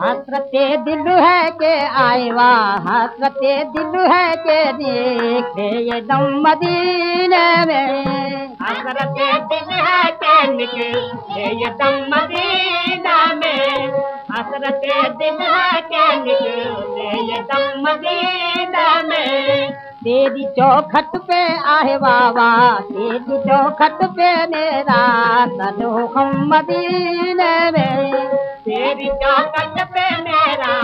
حسرت دل ہے کہ آئے واہ حسرت دل ہے کہ دیکھے یہ دم مدینے میں۔ حضرت دل ہے کہ نکلے یہ دم مدینہ میں۔ حضرت دل ہے کہ نکلے یہ دم مدینہ تیری چوکھٹ پہ آئے بابا تیری چوکھٹ پہ میرا سلو ہم مدینے میں تیری چوکٹ پہ میرا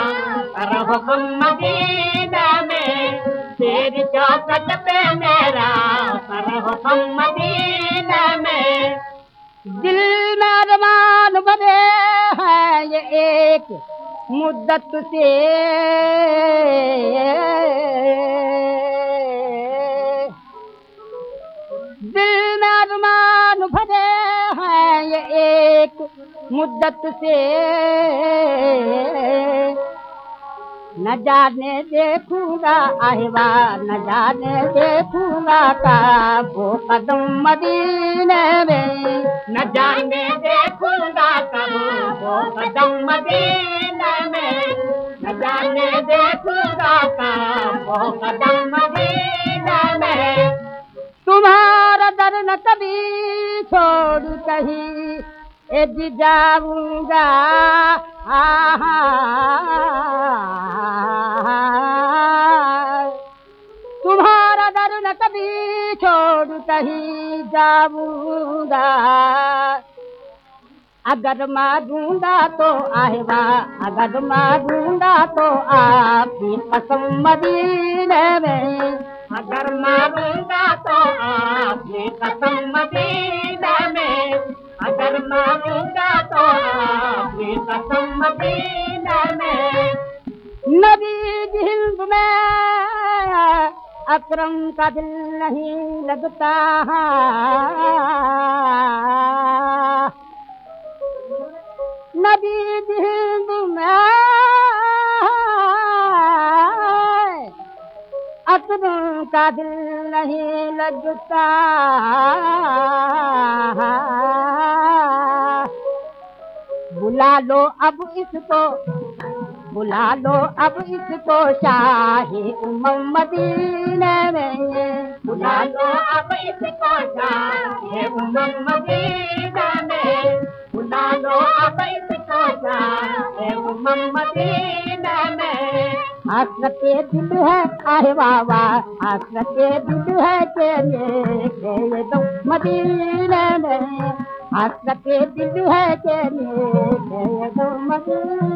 حکم مدینہ میں تیری چوکٹ پہ میرا حکم مدینہ میں دل میں ارمان بنے ہیں یہ ایک مدت سے دل میں ارمان بھرے ہیں یہ ایک مدت سے نہ جانے دیکھوں گا آہوا نہ جانے دیکھوں گا کا وہ قدم مدینے میں، نہ جانے دیکھوں گا کب وہ قدم مدینہ میں، نہ جانے دیکھوں گا کب وہ قدم مدینہ میں۔ نہ کبھی چھوڑ کہیں اج جاؤں گا تمہارا در نہ کبھی چھوڑ کہیں جاؤں گا اگر ماروں گا تو آئے گا اگر ماروں گا تو آپ کی قسم مدینے میں اگر ماروں گا قسم مدینہ میں اگر ماروں گا تو آپ قسم مدینہ میں نبی ہند میں اکرم کا دل نہیں لگتا۔ نبی ہند میں اکرم کا دل نہیں لگتا بلا لو اب اس کو، بلا لو اب اس کو شاہی امم مدینے میں۔ بلا لو اب اس کو شاہ امم میں۔ بلا لو اب اس کو شاہ امم مدینہ میں۔ حسرت دل ہے آئے بابا حسرت دل ہے تیرے تیرے دو مدینے میں حسرت دل ہے تیرے تیرے دو مدینے